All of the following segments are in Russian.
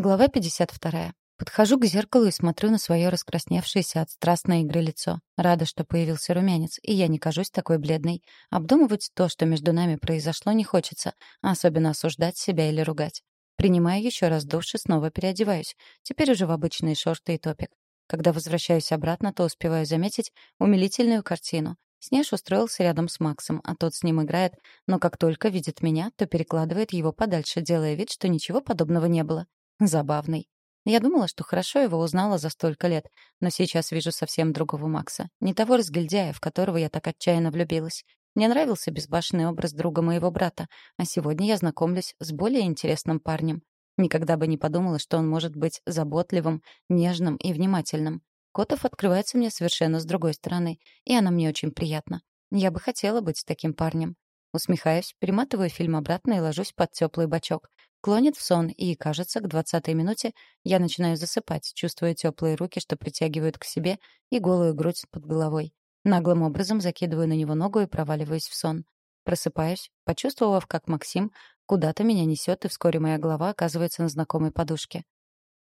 Глава 52. Подхожу к зеркалу и смотрю на свое раскрасневшееся от страстной игры лицо. Рада, что появился румянец, и я не кажусь такой бледной. Обдумывать то, что между нами произошло, не хочется, особенно осуждать себя или ругать. Принимаю еще раз душ и снова переодеваюсь. Теперь уже в обычные шорты и топик. Когда возвращаюсь обратно, то успеваю заметить умилительную картину. Снеж устроился рядом с Максом, а тот с ним играет, но как только видит меня, то перекладывает его подальше, делая вид, что ничего подобного не было. Забавный. Я думала, что хорошо его узнала за столько лет, но сейчас вижу совсем другого Макса. Не того разгильдяя, в которого я так отчаянно влюбилась. Мне нравился безбашенный образ друга моего брата, а сегодня я знакомлюсь с более интересным парнем. Никогда бы не подумала, что он может быть заботливым, нежным и внимательным. Котов открывается мне совершенно с другой стороны, и она мне очень приятна. Я бы хотела быть таким парнем. Усмехаюсь, перематываю фильм обратно и ложусь под теплый бочок. Клонит в сон, и, кажется, к двадцатой минуте я начинаю засыпать, чувствуя теплые руки, что притягивают к себе, и голую грудь под головой. Наглым образом закидываю на него ногу и проваливаюсь в сон. Просыпаюсь, почувствовав, как Максим куда-то меня несет, и вскоре моя голова оказывается на знакомой подушке.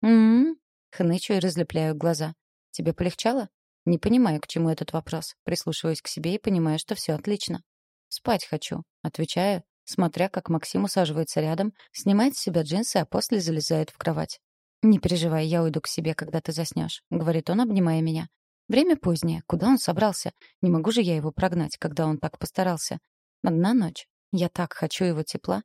«М-м-м», хнычу и разлепляю глаза. «Тебе полегчало?» Не понимаю, к чему этот вопрос. Прислушиваюсь к себе и понимаю, что все отлично. «Спать хочу», — отвечаю, смотря как Максим усаживается рядом, снимает с себя джинсы, а после залезает в кровать. «Не переживай, я уйду к себе, когда ты заснешь», — говорит он, обнимая меня. «Время позднее. Куда он собрался? Не могу же я его прогнать, когда он так постарался. Одна ночь. Я так хочу его тепла.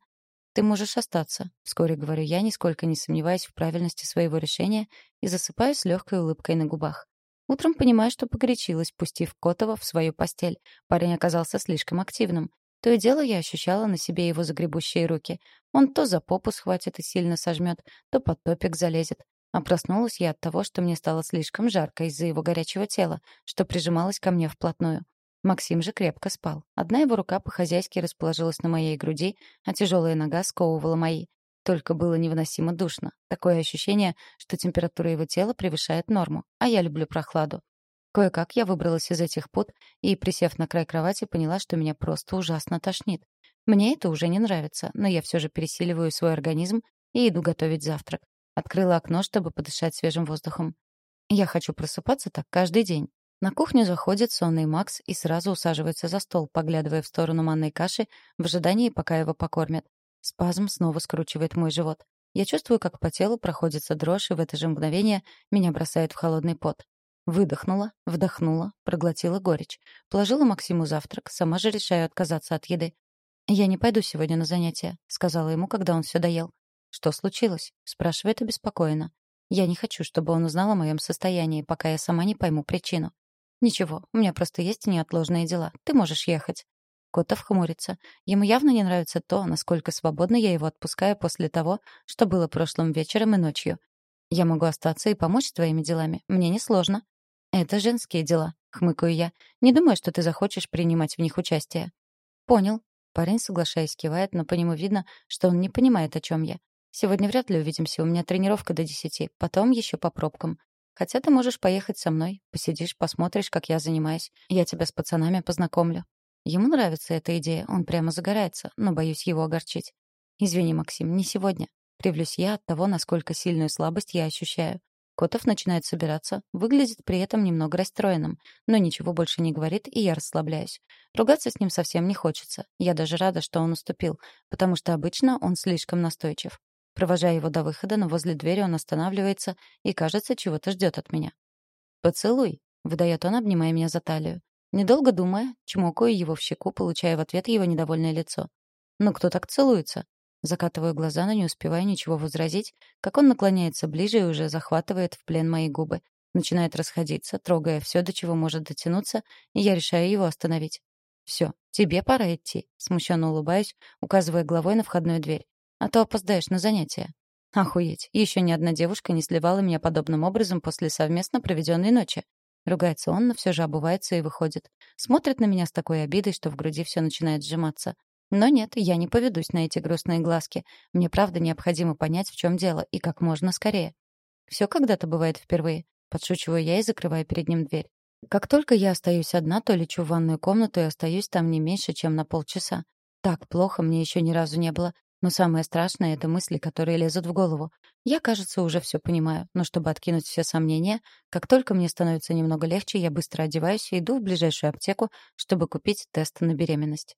Ты можешь остаться», — вскоре говорю я, нисколько не сомневаясь в правильности своего решения, и засыпаю с легкой улыбкой на губах. Утром понимаю, что погорячилась, пустив Котова в свою постель. Парень оказался слишком активным. То и дело я ощущала на себе его загребущие руки. Он то за попу схватит и сильно сожмет, то под топик залезет. А проснулась я от того, что мне стало слишком жарко из-за его горячего тела, что прижималось ко мне вплотную. Максим же крепко спал. Одна его рука по-хозяйски расположилась на моей груди, а тяжелая нога сковывала мои. Только было невыносимо душно. Такое ощущение, что температура его тела превышает норму, а я люблю прохладу. Кое-как я выбралась из этих пут и, присев на край кровати, поняла, что меня просто ужасно тошнит. Мне это уже не нравится, но я все же пересиливаю свой организм и иду готовить завтрак. Открыла окно, чтобы подышать свежим воздухом. Я хочу просыпаться так каждый день. На кухню заходит сонный Макс и сразу усаживается за стол, поглядывая в сторону манной каши в ожидании, пока его покормят. Спазм снова скручивает мой живот. Я чувствую, как по телу проходится дрожь, и в это же мгновение меня бросает в холодный пот. Выдохнула, вдохнула, проглотила горечь. Положила Максиму завтрак, сама же решаю отказаться от еды. «Я не пойду сегодня на занятия», — сказала ему, когда он все доел. «Что случилось?» — спрашивает обеспокоенно. «Я не хочу, чтобы он узнал о моем состоянии, пока я сама не пойму причину». «Ничего, у меня просто есть неотложные дела. Ты можешь ехать». Котов хмурится. Ему явно не нравится то, насколько свободно я его отпускаю после того, что было прошлым вечером и ночью. «Я могу остаться и помочь твоими делами. Мне несложно». «Это женские дела», — хмыкаю я. «Не думаю, что ты захочешь принимать в них участие». «Понял». Парень, соглашаясь, кивает, но по нему видно, что он не понимает, о чем я. «Сегодня вряд ли увидимся, у меня тренировка до десяти, потом еще по пробкам. Хотя ты можешь поехать со мной, посидишь, посмотришь, как я занимаюсь. Я тебя с пацанами познакомлю». Ему нравится эта идея, он прямо загорается, но боюсь его огорчить. «Извини, Максим, не сегодня». Кривлюсь я от того, насколько сильную слабость я ощущаю. Котов начинает собираться, выглядит при этом немного расстроенным, но ничего больше не говорит, и я расслабляюсь. Ругаться с ним совсем не хочется. Я даже рада, что он уступил, потому что обычно он слишком настойчив. Провожая его до выхода, но возле двери он останавливается и, кажется, чего-то ждет от меня. «Поцелуй», — выдает он, обнимая меня за талию. Недолго думая, чмокаю его в щеку, получая в ответ его недовольное лицо. «Ну кто так целуется?» Закатываю глаза, но не успеваю ничего возразить, как он наклоняется ближе и уже захватывает в плен мои губы. Начинает расходиться, трогая все, до чего может дотянуться, и я решаю его остановить. «Все, тебе пора идти», — смущенно улыбаюсь, указывая головой на входную дверь. «А то опоздаешь на занятия». Охуеть, еще ни одна девушка не сливала меня подобным образом после совместно проведенной ночи. Ругается он, но все же обувается и выходит. Смотрит на меня с такой обидой, что в груди все начинает сжиматься. Но нет, я не поведусь на эти грустные глазки. Мне правда необходимо понять, в чем дело, и как можно скорее. Все когда-то бывает впервые. Подшучиваю я и закрываю перед ним дверь. Как только я остаюсь одна, то лечу в ванную комнату и остаюсь там не меньше, чем на полчаса. Так плохо мне еще ни разу не было. Но самое страшное — это мысли, которые лезут в голову. Я, кажется, уже все понимаю, но чтобы откинуть все сомнения, как только мне становится немного легче, я быстро одеваюсь и иду в ближайшую аптеку, чтобы купить тест на беременность.